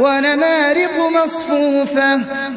وَنَمَارِقُ مَصْفُوفَةٌ.